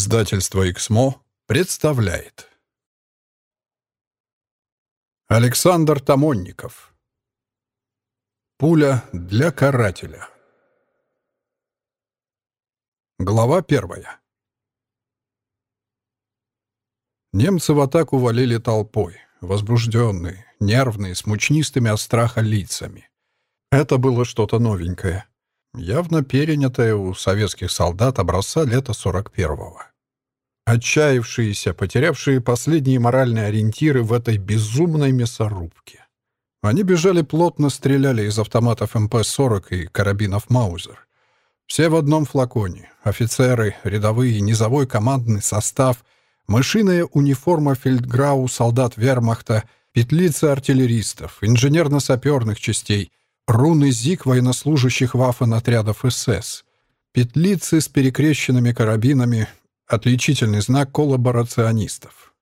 Издательство «Эксмо» представляет. Александр Тамонников. Пуля для карателя. Глава первая. Немцы в атаку валили толпой, возбужденные, нервные, с мучнистыми от страха лицами. Это было что-то новенькое. Явно перенятое у советских солдат образца лета 41-го. Отчаявшиеся, потерявшие последние моральные ориентиры в этой безумной мясорубке. Они бежали плотно, стреляли из автоматов МП-40 и карабинов Маузер. Все в одном флаконе. Офицеры, рядовые, низовой командный состав, мышиная униформа фельдграу солдат вермахта, петлицы артиллеристов, инженерно-саперных частей — руны ЗИК военнослужащих ваффен-отрядов СС, петлицы с перекрещенными карабинами, отличительный знак коллаборационистов.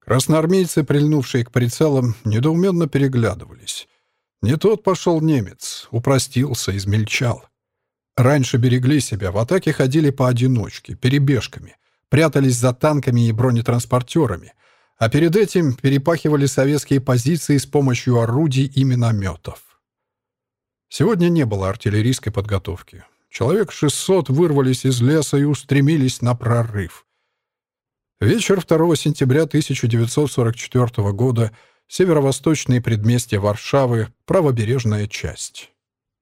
Красноармейцы, прильнувшие к прицелам, недоуменно переглядывались. Не тот пошел немец, упростился, измельчал. Раньше берегли себя, в атаке ходили поодиночке, перебежками, прятались за танками и бронетранспортерами, а перед этим перепахивали советские позиции с помощью орудий и минометов. Сегодня не было артиллерийской подготовки. Человек 600 вырвались из леса и устремились на прорыв. Вечер 2 сентября 1944 года, северо-восточные предместья Варшавы, правобережная часть.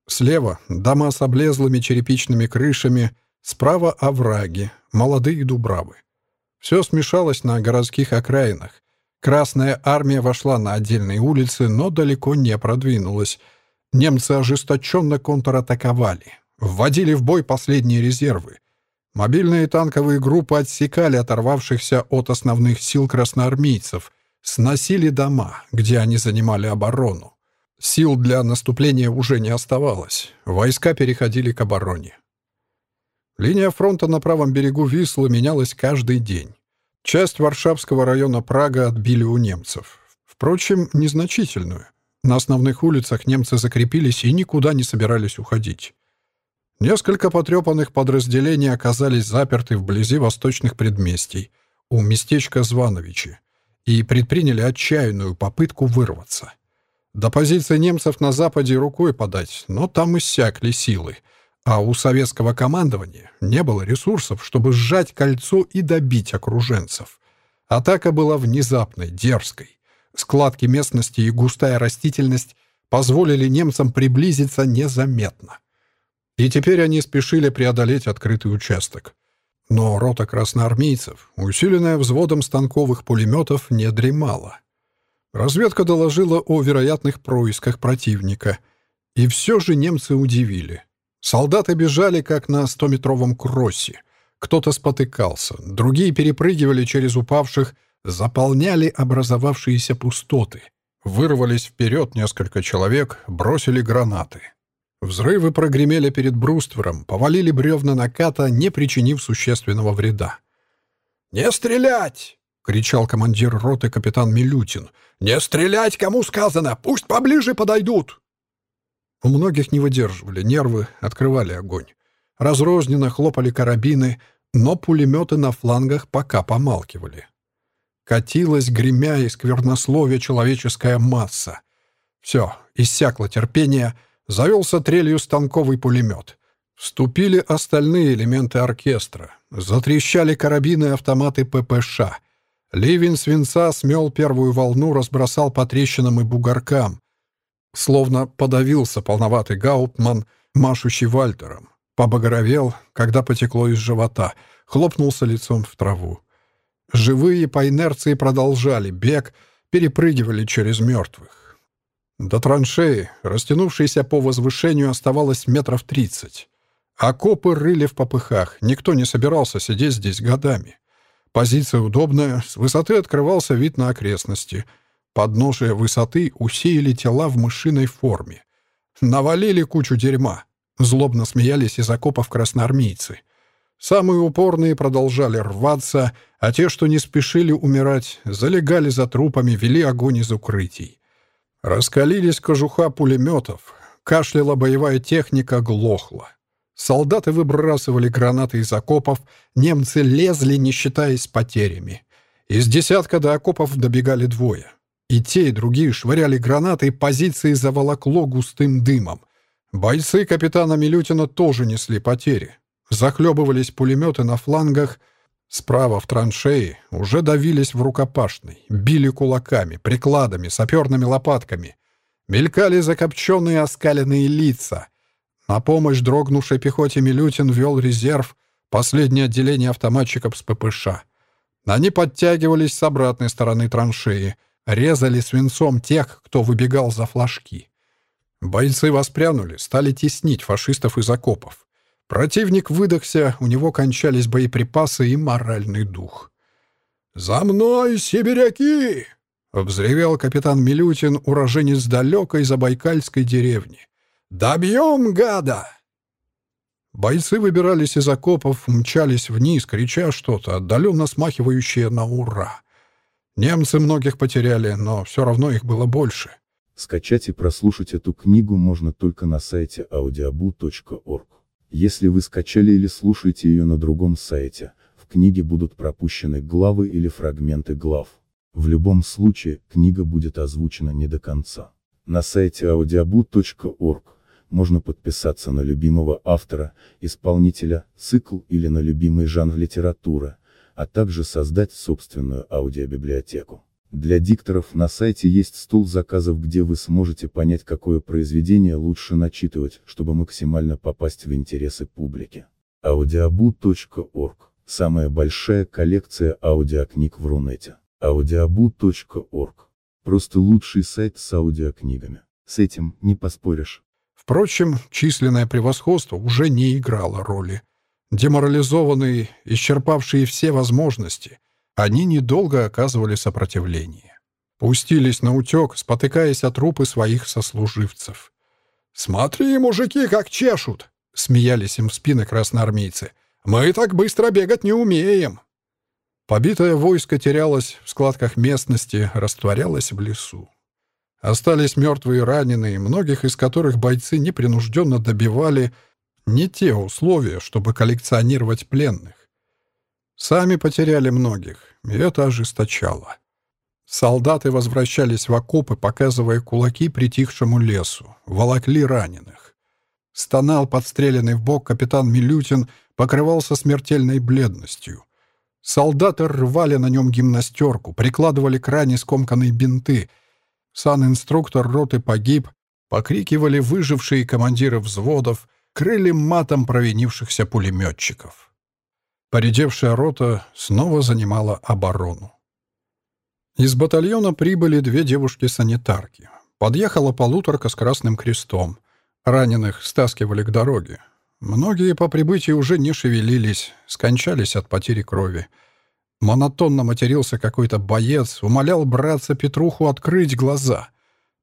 Слева — дома с облезлыми черепичными крышами, справа — овраги, молодые дубравы. Все смешалось на городских окраинах. Красная армия вошла на отдельные улицы, но далеко не продвинулась — Немцы ожесточенно контратаковали, вводили в бой последние резервы. Мобильные танковые группы отсекали оторвавшихся от основных сил красноармейцев, сносили дома, где они занимали оборону. Сил для наступления уже не оставалось. Войска переходили к обороне. Линия фронта на правом берегу Вислы менялась каждый день. Часть Варшавского района Прага отбили у немцев. Впрочем, незначительную. На основных улицах немцы закрепились и никуда не собирались уходить. Несколько потрепанных подразделений оказались заперты вблизи восточных предместий, у местечка Звановичи, и предприняли отчаянную попытку вырваться. До позиции немцев на западе рукой подать, но там иссякли силы, а у советского командования не было ресурсов, чтобы сжать кольцо и добить окруженцев. Атака была внезапной, дерзкой. Складки местности и густая растительность позволили немцам приблизиться незаметно. И теперь они спешили преодолеть открытый участок. Но рота красноармейцев, усиленная взводом станковых пулеметов, не дремала. Разведка доложила о вероятных происках противника. И все же немцы удивили. Солдаты бежали, как на стометровом кроссе. Кто-то спотыкался, другие перепрыгивали через упавших, заполняли образовавшиеся пустоты. Вырвались вперед несколько человек, бросили гранаты. Взрывы прогремели перед бруствером, повалили бревна наката, не причинив существенного вреда. «Не стрелять!» — кричал командир роты капитан Милютин. «Не стрелять, кому сказано! Пусть поближе подойдут!» У многих не выдерживали нервы, открывали огонь. Разрозненно хлопали карабины, но пулеметы на флангах пока помалкивали. Катилась, гремя и сквернословие человеческая масса. Все, иссякло терпение, завелся трелью станковый пулемет. Вступили остальные элементы оркестра. Затрещали карабины и автоматы ППШ. Ливень свинца смел первую волну, разбросал по трещинам и бугоркам. Словно подавился полноватый гауптман, машущий вальтером. Побагровел, когда потекло из живота, хлопнулся лицом в траву. Живые по инерции продолжали бег, перепрыгивали через мертвых. До траншеи, растянувшейся по возвышению, оставалось метров тридцать. Окопы рыли в попыхах, никто не собирался сидеть здесь годами. Позиция удобная, с высоты открывался вид на окрестности. Подножие высоты усеяли тела в мышиной форме. Навалили кучу дерьма. Злобно смеялись из окопов красноармейцы. Самые упорные продолжали рваться, а те, что не спешили умирать, залегали за трупами, вели огонь из укрытий. Раскалились кожуха пулеметов, кашляла боевая техника, глохла. Солдаты выбрасывали гранаты из окопов, немцы лезли, не считаясь потерями. Из десятка до окопов добегали двое. И те, и другие швыряли гранаты, позиции заволокло густым дымом. Бойцы капитана Милютина тоже несли потери. Захлебывались пулеметы на флангах. Справа в траншеи уже давились в рукопашной, били кулаками, прикладами, саперными лопатками. Мелькали закопченные оскаленные лица. На помощь дрогнувшей пехоте Милютин вел резерв, последнее отделение автоматчиков с ППШ. Они подтягивались с обратной стороны траншеи, резали свинцом тех, кто выбегал за флажки. Бойцы воспрянули, стали теснить фашистов из окопов. Противник выдохся, у него кончались боеприпасы и моральный дух. «За мной, сибиряки!» — взревел капитан Милютин, уроженец далекой забайкальской деревни. «Добьем гада!» Бойцы выбирались из окопов, мчались вниз, крича что-то, отдаленно смахивающее на «Ура!». Немцы многих потеряли, но все равно их было больше. Скачать и прослушать эту книгу можно только на сайте audiobu.org. Если вы скачали или слушаете ее на другом сайте, в книге будут пропущены главы или фрагменты глав. В любом случае, книга будет озвучена не до конца. На сайте audiobu.org можно подписаться на любимого автора, исполнителя, цикл или на любимый жанр литературы, а также создать собственную аудиобиблиотеку. Для дикторов на сайте есть стол заказов, где вы сможете понять, какое произведение лучше начитывать, чтобы максимально попасть в интересы публики. audiobu.org – самая большая коллекция аудиокниг в Рунете. audiobu.org – просто лучший сайт с аудиокнигами. С этим не поспоришь. Впрочем, численное превосходство уже не играло роли. Деморализованные, исчерпавшие все возможности – они недолго оказывали сопротивление. Пустились на утек, спотыкаясь от трупы своих сослуживцев. «Смотри, мужики, как чешут!» — смеялись им в спины красноармейцы. «Мы так быстро бегать не умеем!» Побитое войско терялось в складках местности, растворялось в лесу. Остались мертвые и раненые, многих из которых бойцы непринужденно добивали не те условия, чтобы коллекционировать пленных. Сами потеряли многих, и это ожесточало. Солдаты возвращались в окопы, показывая кулаки притихшему лесу, волокли раненых. Стонал подстреленный в бок капитан Милютин, покрывался смертельной бледностью. Солдаты рвали на нем гимнастерку, прикладывали к ране скомканные бинты. Сан-инструктор роты погиб, покрикивали выжившие командиры взводов, крыли матом провинившихся пулеметчиков. Поредевшая рота снова занимала оборону. Из батальона прибыли две девушки-санитарки. Подъехала полуторка с красным крестом. Раненых стаскивали к дороге. Многие по прибытии уже не шевелились, скончались от потери крови. Монотонно матерился какой-то боец, умолял братца Петруху открыть глаза.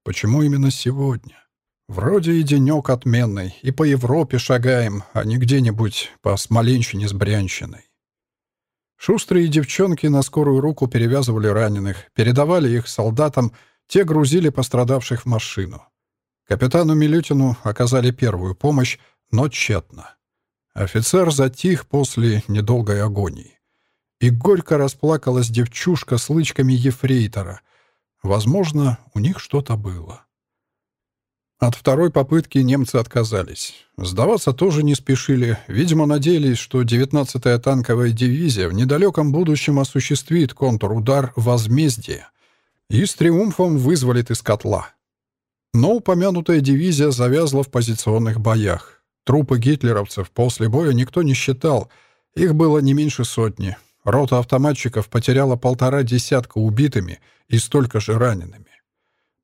Почему именно сегодня? Вроде и денек отменный, и по Европе шагаем, а не где-нибудь по Смоленщине с Брянщиной. Шустрые девчонки на скорую руку перевязывали раненых, передавали их солдатам, те грузили пострадавших в машину. Капитану Милютину оказали первую помощь, но тщетно. Офицер затих после недолгой агонии. И горько расплакалась девчушка с лычками ефрейтора. Возможно, у них что-то было. От второй попытки немцы отказались. Сдаваться тоже не спешили. Видимо, надеялись, что 19-я танковая дивизия в недалеком будущем осуществит контрудар возмездия и с триумфом вызволит из котла. Но упомянутая дивизия завязла в позиционных боях. Трупы гитлеровцев после боя никто не считал. Их было не меньше сотни. Рота автоматчиков потеряла полтора десятка убитыми и столько же ранеными.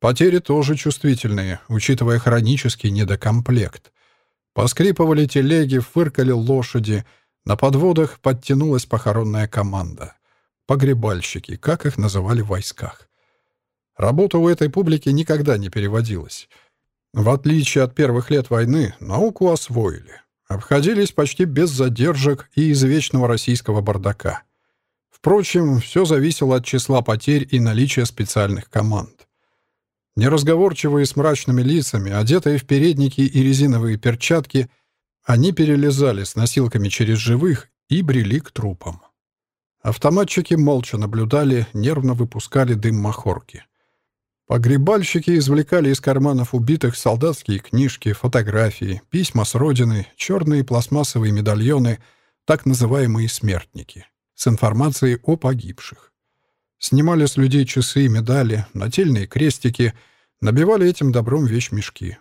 Потери тоже чувствительные, учитывая хронический недокомплект. Поскрипывали телеги, фыркали лошади. На подводах подтянулась похоронная команда. Погребальщики, как их называли в войсках. Работа у этой публики никогда не переводилась. В отличие от первых лет войны, науку освоили. Обходились почти без задержек и извечного российского бардака. Впрочем, все зависело от числа потерь и наличия специальных команд. Неразговорчивые с мрачными лицами, одетые в передники и резиновые перчатки, Они перелезали с носилками через живых и брели к трупам. Автоматчики молча наблюдали, нервно выпускали дым махорки. Погребальщики извлекали из карманов убитых солдатские книжки, фотографии, письма с родины, черные пластмассовые медальоны, так называемые «смертники», с информацией о погибших. Снимали с людей часы, медали, нательные крестики, набивали этим добром вещмешки.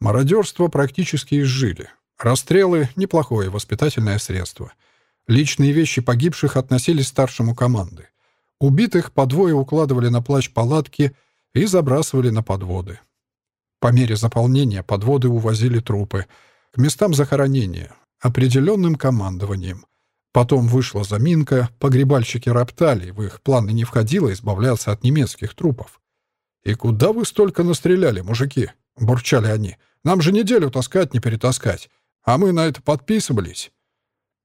Мародерство практически изжили. Расстрелы — неплохое воспитательное средство. Личные вещи погибших относились старшему команды. Убитых по двое укладывали на плащ палатки — и забрасывали на подводы. По мере заполнения подводы увозили трупы к местам захоронения, определенным командованием. Потом вышла заминка, погребальщики роптали, в их планы не входило избавляться от немецких трупов. «И куда вы столько настреляли, мужики?» — бурчали они. «Нам же неделю таскать, не перетаскать. А мы на это подписывались».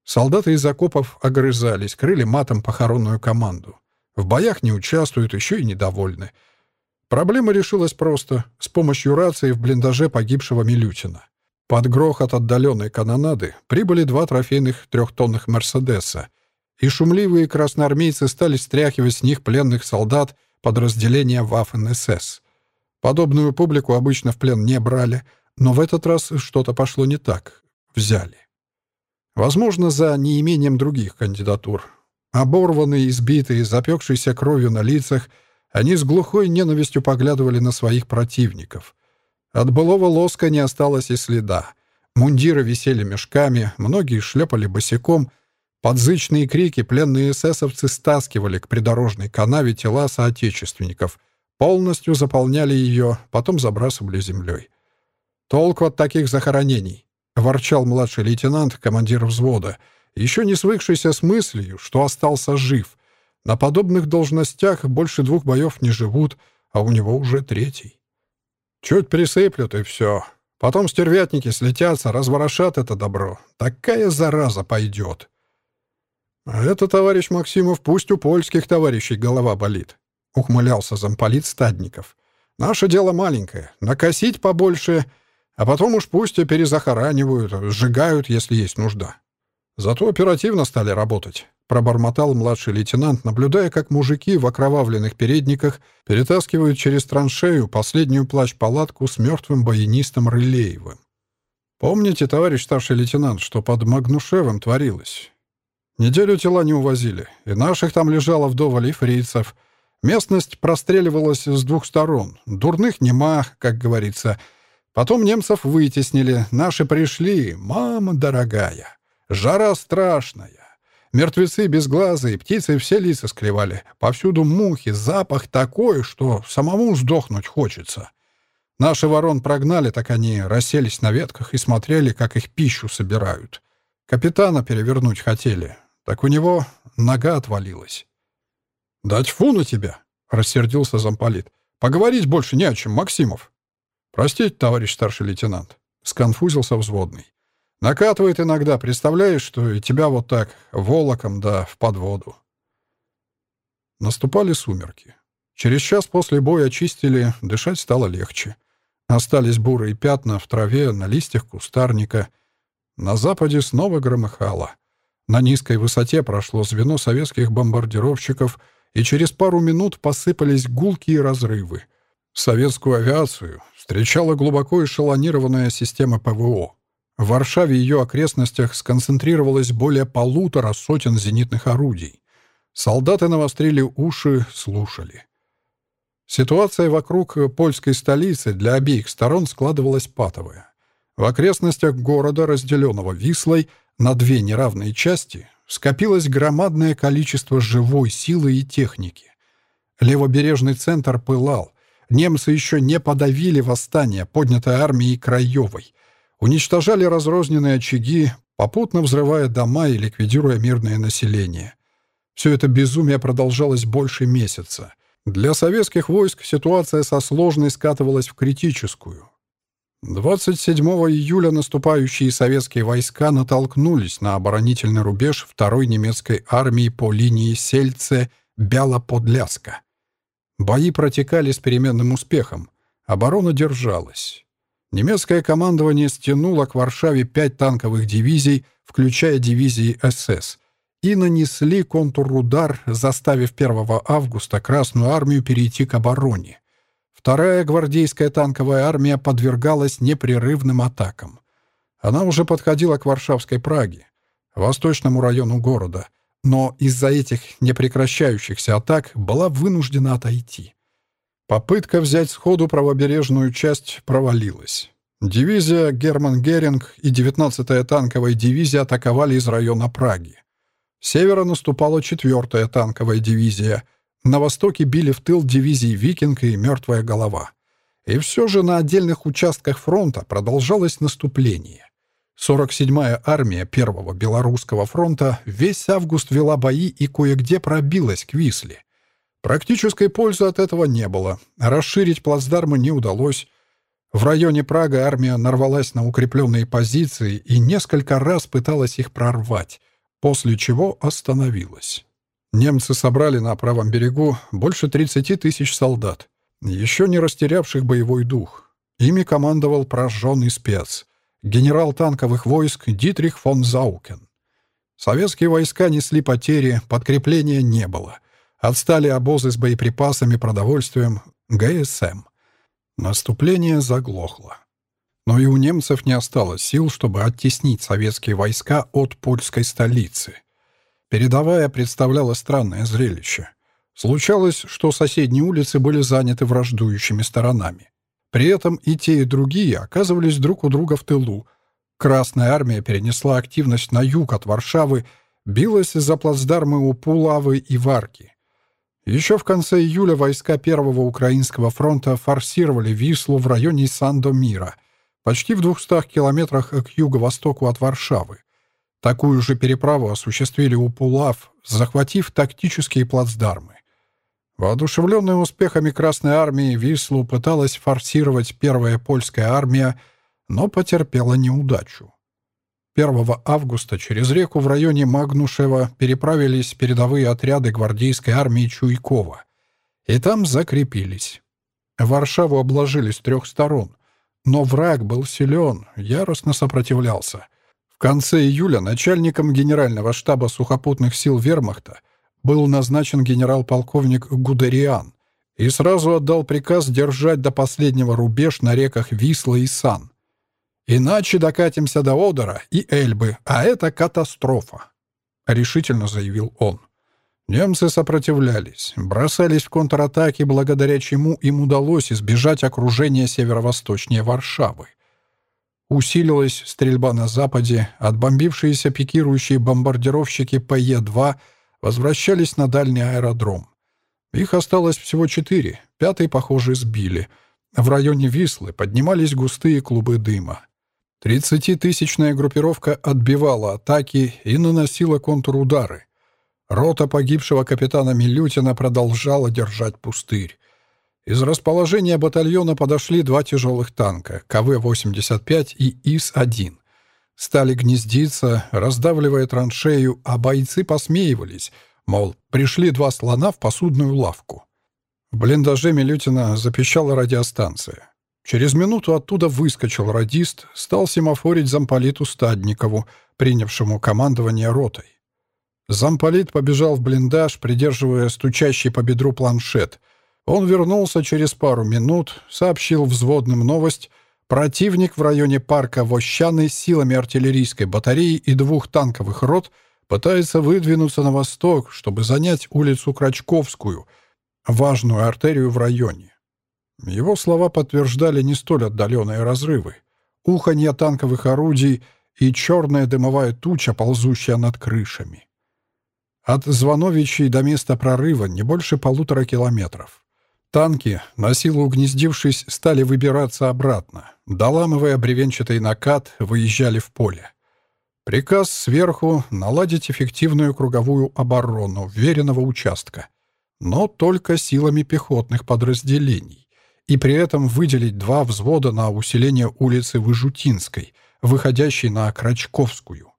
Солдаты из окопов огрызались, крыли матом похоронную команду. В боях не участвуют, еще и недовольны. Проблема решилась просто, с помощью рации в блиндаже погибшего Милютина. Под грохот отдаленной канонады прибыли два трофейных трехтонных «Мерседеса», и шумливые красноармейцы стали стряхивать с них пленных солдат подразделения Waffen-СС. Подобную публику обычно в плен не брали, но в этот раз что-то пошло не так. Взяли. Возможно, за неимением других кандидатур. Оборванные, избитые, запекшиеся кровью на лицах — они с глухой ненавистью поглядывали на своих противников. От былого лоска не осталось и следа. Мундиры висели мешками, многие шлепали босиком. Подзычные крики пленные эсэсовцы стаскивали к придорожной канаве тела соотечественников, полностью заполняли ее, потом забрасывали землей. «Толку от таких захоронений!» — ворчал младший лейтенант, командир взвода, еще не свыкшийся с мыслью, что остался жив — на подобных должностях больше двух боев не живут, а у него уже третий. Чуть присыплют, и все. Потом стервятники слетятся, разворошат это добро. Такая зараза пойдет. А это, товарищ Максимов, пусть у польских товарищей голова болит. Ухмылялся замполит Стадников. Наше дело маленькое. Накосить побольше, а потом уж пусть и перезахоранивают, сжигают, если есть нужда. Зато оперативно стали работать. — пробормотал младший лейтенант, наблюдая, как мужики в окровавленных передниках перетаскивают через траншею последнюю плащ-палатку с мертвым баянистом Рылеевым. «Помните, товарищ старший лейтенант, что под Магнушевым творилось? Неделю тела не увозили, и наших там лежало вдоволь и фрицев. Местность простреливалась с двух сторон. Дурных нема, как говорится. Потом немцев вытеснили, наши пришли. Мама дорогая, жара страшная. Мертвецы безглазые, птицы все лица склевали. Повсюду мухи, запах такой, что самому сдохнуть хочется. Наши ворон прогнали, так они расселись на ветках и смотрели, как их пищу собирают. Капитана перевернуть хотели. Так у него нога отвалилась. «Да тьфу на тебя!» — рассердился замполит. «Поговорить больше не о чем, Максимов». «Простите, товарищ старший лейтенант», — сконфузился взводный. Накатывает иногда, представляешь, что и тебя вот так волоком да в подводу. Наступали сумерки. Через час после боя очистили, дышать стало легче. Остались бурые пятна в траве, на листьях кустарника. На западе снова громыхало. На низкой высоте прошло звено советских бомбардировщиков, и через пару минут посыпались гулкие разрывы. Советскую авиацию встречала глубоко эшелонированная система ПВО. В Варшаве и ее окрестностях сконцентрировалось более полутора сотен зенитных орудий. Солдаты навострили уши, слушали. Ситуация вокруг польской столицы для обеих сторон складывалась патовая. В окрестностях города, разделенного Вислой на две неравные части, скопилось громадное количество живой силы и техники. Левобережный центр пылал. Немцы еще не подавили восстание, поднятое армией Краевой — уничтожали разрозненные очаги, попутно взрывая дома и ликвидируя мирное население. Все это безумие продолжалось больше месяца. Для советских войск ситуация со сложной скатывалась в критическую. 27 июля наступающие советские войска натолкнулись на оборонительный рубеж второй немецкой армии по линии Сельце-Бяло-Подляска. Бои протекали с переменным успехом. Оборона держалась. Немецкое командование стянуло к Варшаве пять танковых дивизий, включая дивизии СС, и нанесли контрудар, заставив 1 августа Красную армию перейти к обороне. Вторая гвардейская танковая армия подвергалась непрерывным атакам. Она уже подходила к Варшавской Праге, восточному району города, но из-за этих непрекращающихся атак была вынуждена отойти. Попытка взять сходу правобережную часть провалилась. Дивизия Герман Геринг и 19-я танковая дивизия атаковали из района Праги. С севера наступала 4-я танковая дивизия, на востоке били в тыл дивизии «Викинг» и «Мертвая голова». И все же на отдельных участках фронта продолжалось наступление. 47-я армия Первого Белорусского фронта весь август вела бои и кое-где пробилась к Висле. Практической пользы от этого не было. Расширить плацдармы не удалось. В районе Прага армия нарвалась на укрепленные позиции и несколько раз пыталась их прорвать, после чего остановилась. Немцы собрали на правом берегу больше 30 тысяч солдат, еще не растерявших боевой дух. Ими командовал прожженный спец, генерал танковых войск Дитрих фон Заукен. Советские войска несли потери, подкрепления не было. Отстали обозы с боеприпасами, продовольствием, ГСМ. Наступление заглохло. Но и у немцев не осталось сил, чтобы оттеснить советские войска от польской столицы. Передовая представляла странное зрелище. Случалось, что соседние улицы были заняты враждующими сторонами. При этом и те, и другие оказывались друг у друга в тылу. Красная армия перенесла активность на юг от Варшавы, билась за плацдармы у Пулавы и Варки. Еще в конце июля войска Первого Украинского фронта форсировали Вислу в районе Сандомира, почти в 200 километрах к юго-востоку от Варшавы. Такую же переправу осуществили у Пулав, захватив тактические плацдармы. Воодушевленная успехами Красной Армии, Вислу пыталась форсировать Первая Польская армия, но потерпела неудачу. 1 августа через реку в районе Магнушева переправились передовые отряды гвардейской армии Чуйкова. И там закрепились. Варшаву обложили с трех сторон. Но враг был силен, яростно сопротивлялся. В конце июля начальником Генерального штаба сухопутных сил вермахта был назначен генерал-полковник Гудериан и сразу отдал приказ держать до последнего рубеж на реках Висла и Сан. Иначе докатимся до Одера и Эльбы, а это катастрофа», — решительно заявил он. Немцы сопротивлялись, бросались в контратаки, благодаря чему им удалось избежать окружения северо-восточнее Варшавы. Усилилась стрельба на западе, отбомбившиеся пикирующие бомбардировщики ПЕ-2 возвращались на дальний аэродром. Их осталось всего четыре, пятый, похоже, сбили. В районе Вислы поднимались густые клубы дыма. Тридцатитысячная группировка отбивала атаки и наносила контрудары. Рота погибшего капитана Милютина продолжала держать пустырь. Из расположения батальона подошли два тяжелых танка КВ-85 и ИС-1. Стали гнездиться, раздавливая траншею, а бойцы посмеивались, мол, пришли два слона в посудную лавку. В блиндаже Милютина запищала радиостанция. Через минуту оттуда выскочил радист, стал семафорить замполиту Стадникову, принявшему командование ротой. Замполит побежал в блиндаж, придерживая стучащий по бедру планшет. Он вернулся через пару минут, сообщил взводным новость. Противник в районе парка Вощаны силами артиллерийской батареи и двух танковых рот пытается выдвинуться на восток, чтобы занять улицу Крачковскую, важную артерию в районе. Его слова подтверждали не столь отдаленные разрывы. Уханье танковых орудий и черная дымовая туча, ползущая над крышами. От Звоновичей до места прорыва не больше полутора километров. Танки, на силу угнездившись, стали выбираться обратно. Доламывая бревенчатый накат, выезжали в поле. Приказ сверху наладить эффективную круговую оборону веренного участка, но только силами пехотных подразделений и при этом выделить два взвода на усиление улицы Выжутинской, выходящей на Крачковскую.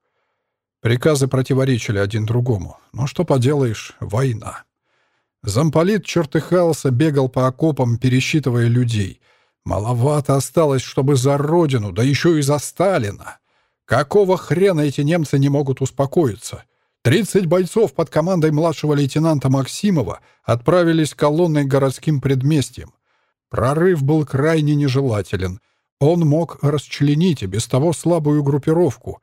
Приказы противоречили один другому, но что поделаешь, война. Замполит чертыхался, бегал по окопам, пересчитывая людей. Маловато осталось, чтобы за Родину, да еще и за Сталина. Какого хрена эти немцы не могут успокоиться? Тридцать бойцов под командой младшего лейтенанта Максимова отправились колонной к городским предместьям. Прорыв был крайне нежелателен. Он мог расчленить и без того слабую группировку.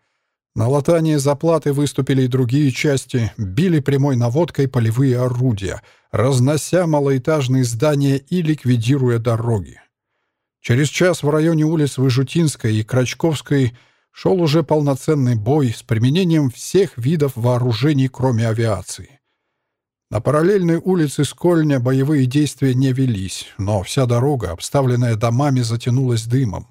На латание заплаты выступили и другие части, били прямой наводкой полевые орудия, разнося малоэтажные здания и ликвидируя дороги. Через час в районе улиц Выжутинской и Крачковской шел уже полноценный бой с применением всех видов вооружений, кроме авиации. На параллельной улице Скольня боевые действия не велись, но вся дорога, обставленная домами, затянулась дымом.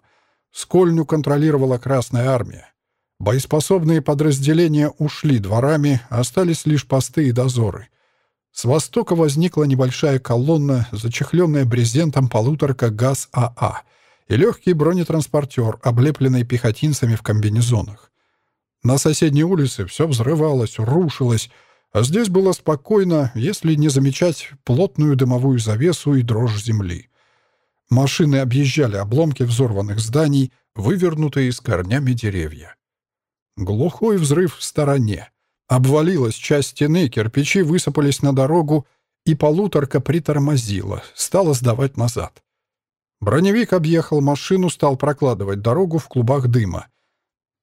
Скольню контролировала Красная Армия. Боеспособные подразделения ушли дворами, остались лишь посты и дозоры — с востока возникла небольшая колонна, зачехленная брезентом полуторка ГАЗ-АА и легкий бронетранспортер, облепленный пехотинцами в комбинезонах. На соседней улице все взрывалось, рушилось, а здесь было спокойно, если не замечать плотную дымовую завесу и дрожь земли. Машины объезжали обломки взорванных зданий, вывернутые с корнями деревья. Глухой взрыв в стороне. Обвалилась часть стены, кирпичи высыпались на дорогу, и полуторка притормозила, стала сдавать назад. Броневик объехал машину, стал прокладывать дорогу в клубах дыма.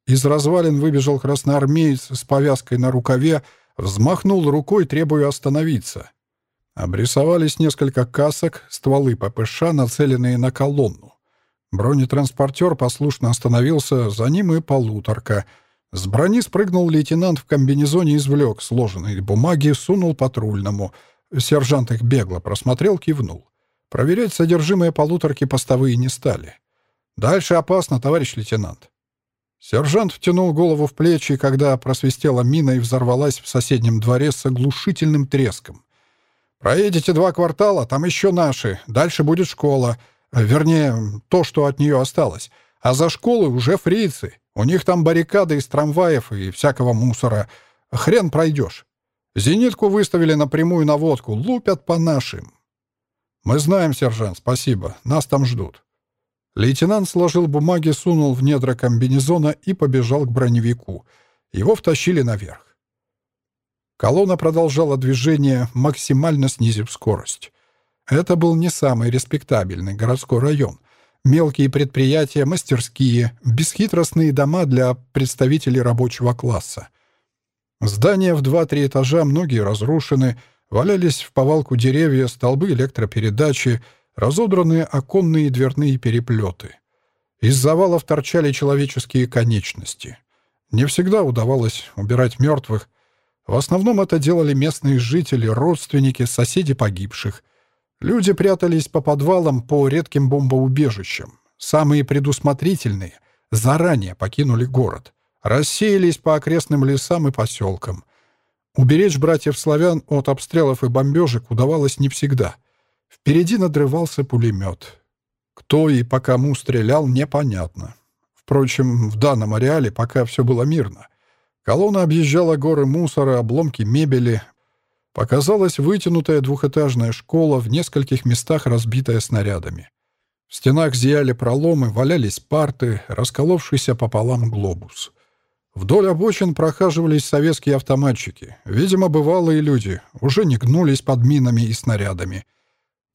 Из развалин выбежал красноармеец с повязкой на рукаве, взмахнул рукой, требуя остановиться. Обрисовались несколько касок, стволы ППШ, нацеленные на колонну. Бронетранспортер послушно остановился, за ним и полуторка — с брони спрыгнул лейтенант в комбинезоне, извлек сложенные бумаги, сунул патрульному. Сержант их бегло просмотрел, кивнул. Проверять содержимое полуторки постовые не стали. «Дальше опасно, товарищ лейтенант». Сержант втянул голову в плечи, когда просвистела мина и взорвалась в соседнем дворе с оглушительным треском. «Проедете два квартала, там еще наши. Дальше будет школа. Вернее, то, что от нее осталось. А за школой уже фрицы. У них там баррикады из трамваев и всякого мусора. Хрен пройдешь. Зенитку выставили на водку. Лупят по нашим. Мы знаем, сержант, спасибо. Нас там ждут. Лейтенант сложил бумаги, сунул в недра комбинезона и побежал к броневику. Его втащили наверх. Колонна продолжала движение, максимально снизив скорость. Это был не самый респектабельный городской район, Мелкие предприятия, мастерские, бесхитростные дома для представителей рабочего класса. Здания в два-три этажа, многие разрушены, валялись в повалку деревья, столбы электропередачи, разодранные оконные и дверные переплеты. Из завалов торчали человеческие конечности. Не всегда удавалось убирать мертвых. В основном это делали местные жители, родственники, соседи погибших — Люди прятались по подвалам, по редким бомбоубежищам. Самые предусмотрительные заранее покинули город. Рассеялись по окрестным лесам и поселкам. Уберечь братьев-славян от обстрелов и бомбежек удавалось не всегда. Впереди надрывался пулемет. Кто и по кому стрелял, непонятно. Впрочем, в данном ареале пока все было мирно. Колонна объезжала горы мусора, обломки мебели, Показалась вытянутая двухэтажная школа, в нескольких местах разбитая снарядами. В стенах зияли проломы, валялись парты, расколовшийся пополам глобус. Вдоль обочин прохаживались советские автоматчики. Видимо, бывалые люди, уже не гнулись под минами и снарядами.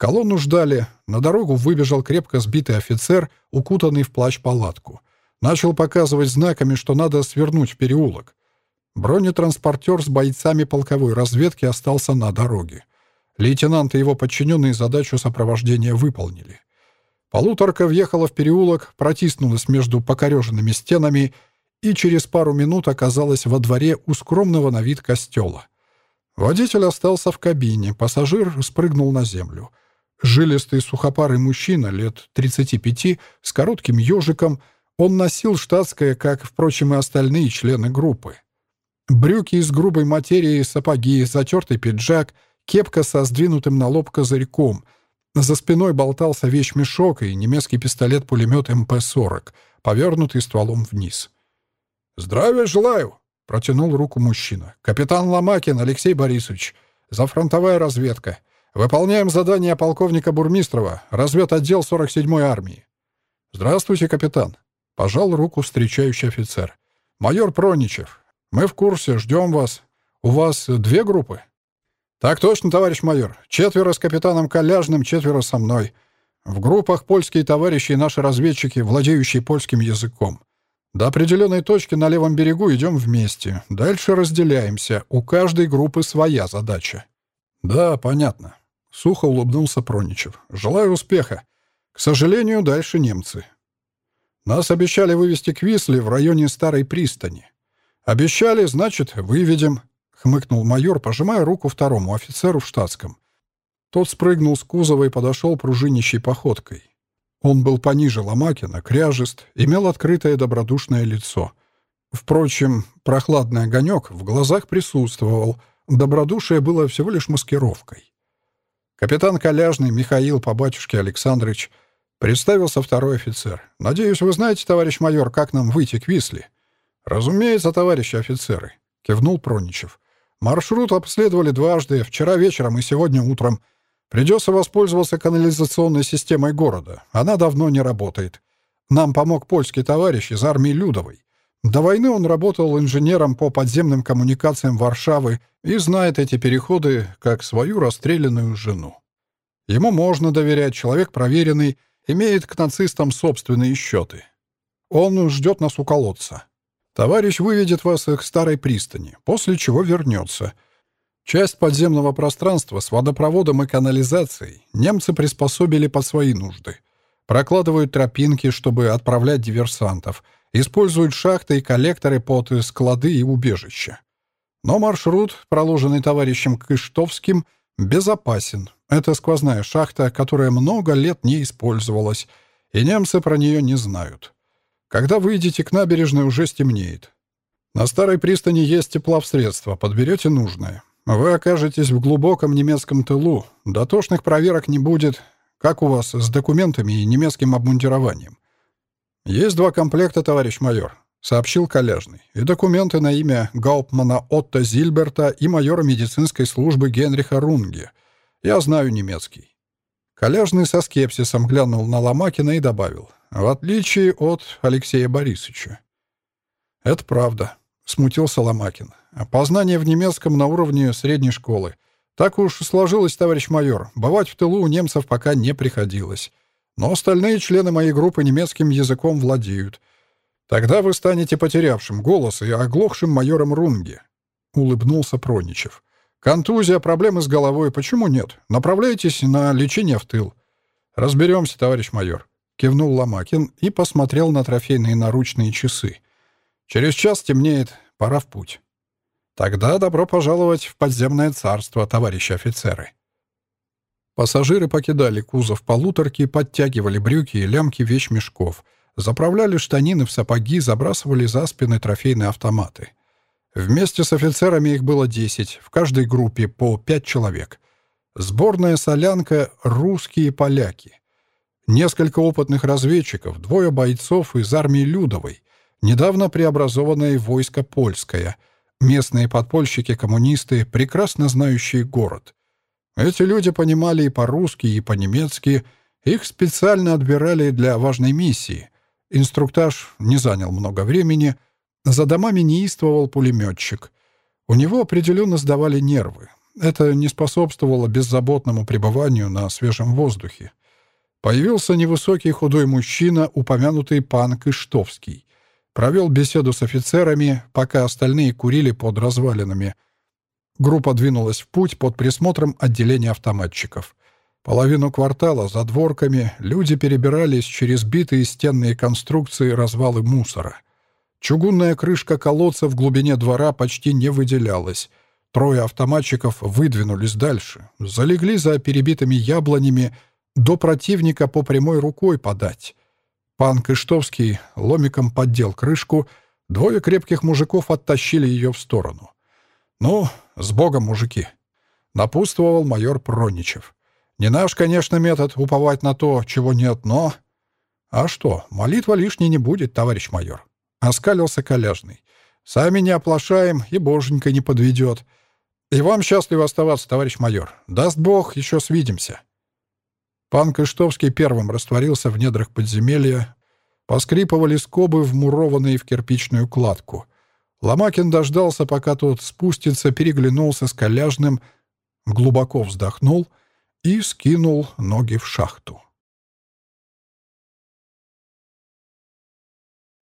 Колонну ждали. На дорогу выбежал крепко сбитый офицер, укутанный в плащ-палатку. Начал показывать знаками, что надо свернуть в переулок. Бронетранспортер с бойцами полковой разведки остался на дороге. Лейтенант и его подчиненные задачу сопровождения выполнили. Полуторка въехала в переулок, протиснулась между покореженными стенами и через пару минут оказалась во дворе у скромного на вид костела. Водитель остался в кабине, пассажир спрыгнул на землю. Жилистый сухопарый мужчина лет 35 с коротким ежиком, он носил штатское, как, впрочем, и остальные члены группы. Брюки из грубой материи, сапоги, затертый пиджак, кепка со сдвинутым на лоб козырьком. За спиной болтался вещмешок и немецкий пистолет-пулемет МП-40, повернутый стволом вниз. «Здравия желаю!» — протянул руку мужчина. «Капитан Ломакин Алексей Борисович. Зафронтовая разведка. Выполняем задание полковника Бурмистрова, разведотдел 47-й армии. Здравствуйте, капитан. Пожал руку встречающий офицер. Майор Проничев. Мы в курсе, ждем вас. У вас две группы? Так точно, товарищ майор. Четверо с капитаном Коляжным, четверо со мной. В группах польские товарищи и наши разведчики, владеющие польским языком. До определенной точки на левом берегу идем вместе. Дальше разделяемся. У каждой группы своя задача. Да, понятно. Сухо улыбнулся Проничев. «Желаю успеха. К сожалению, дальше немцы. Нас обещали вывести к Висле в районе Старой пристани. Обещали, значит, выведем», — хмыкнул майор, пожимая руку второму офицеру в штатском. Тот спрыгнул с кузова и подошел пружинищей походкой. Он был пониже Ломакина, кряжест, имел открытое добродушное лицо. Впрочем, прохладный огонек в глазах присутствовал, добродушие было всего лишь маскировкой. Капитан Коляжный Михаил по Александрович представился второй офицер. «Надеюсь, вы знаете, товарищ майор, как нам выйти к Висле?» «Разумеется, товарищи офицеры», — кивнул Проничев. «Маршрут обследовали дважды, вчера вечером и сегодня утром. Придется воспользоваться канализационной системой города. Она давно не работает. Нам помог польский товарищ из армии Людовой. До войны он работал инженером по подземным коммуникациям Варшавы и знает эти переходы как свою расстрелянную жену. Ему можно доверять, человек проверенный, имеет к нацистам собственные счеты. Он ждет нас у колодца. Товарищ выведет вас к старой пристани, после чего вернется. Часть подземного пространства с водопроводом и канализацией немцы приспособили под свои нужды. Прокладывают тропинки, чтобы отправлять диверсантов — используют шахты и коллекторы под склады и убежища. Но маршрут, проложенный товарищем Кыштовским, безопасен. Это сквозная шахта, которая много лет не использовалась, и немцы про нее не знают. Когда выйдете к набережной, уже стемнеет. На старой пристани есть тепловсредство, подберете нужное. Вы окажетесь в глубоком немецком тылу, дотошных проверок не будет, как у вас с документами и немецким обмундированием. «Есть два комплекта, товарищ майор», — сообщил Коляжный, «и документы на имя Гауптмана Отто Зильберта и майора медицинской службы Генриха Рунге. Я знаю немецкий». Коляжный со скепсисом глянул на Ломакина и добавил, «В отличие от Алексея Борисовича». «Это правда», — смутился Ломакин. «Познание в немецком на уровне средней школы. Так уж сложилось, товарищ майор. Бывать в тылу у немцев пока не приходилось. Но остальные члены моей группы немецким языком владеют. Тогда вы станете потерявшим голос и оглохшим майором Рунге», — улыбнулся Проничев. «Контузия, проблемы с головой, почему нет? Направляйтесь на лечение в тыл». «Разберемся, товарищ майор», — кивнул Ломакин и посмотрел на трофейные наручные часы. «Через час темнеет, пора в путь». «Тогда добро пожаловать в подземное царство, товарищи офицеры». Пассажиры покидали кузов полуторки, подтягивали брюки и лямки вещмешков, заправляли штанины в сапоги, забрасывали за спины трофейные автоматы. Вместе с офицерами их было 10, в каждой группе по 5 человек. Сборная солянка — русские поляки. Несколько опытных разведчиков, двое бойцов из армии Людовой, недавно преобразованное войско польское, местные подпольщики-коммунисты, прекрасно знающие город — эти люди понимали и по-русски, и по-немецки. Их специально отбирали для важной миссии. Инструктаж не занял много времени. За домами неистовал пулеметчик. У него определенно сдавали нервы. Это не способствовало беззаботному пребыванию на свежем воздухе. Появился невысокий худой мужчина, упомянутый пан Кыштовский. Провел беседу с офицерами, пока остальные курили под развалинами — Группа двинулась в путь под присмотром отделения автоматчиков. Половину квартала за дворками люди перебирались через битые стенные конструкции развалы мусора. Чугунная крышка колодца в глубине двора почти не выделялась. Трое автоматчиков выдвинулись дальше, залегли за перебитыми яблонями, до противника по прямой рукой подать. Пан Кыштовский ломиком поддел крышку, двое крепких мужиков оттащили ее в сторону. «Ну, с Богом, мужики!» — напутствовал майор Проничев. «Не наш, конечно, метод уповать на то, чего нет, но...» «А что, молитва лишней не будет, товарищ майор», — оскалился Коляжный. «Сами не оплошаем, и боженька не подведет. «И вам счастливо оставаться, товарищ майор. Даст бог, еще свидимся». Пан Кыштовский первым растворился в недрах подземелья. Поскрипывали скобы, вмурованные в кирпичную кладку. Ломакин дождался, пока тот спустится, переглянулся с коляжным, глубоко вздохнул и скинул ноги в шахту.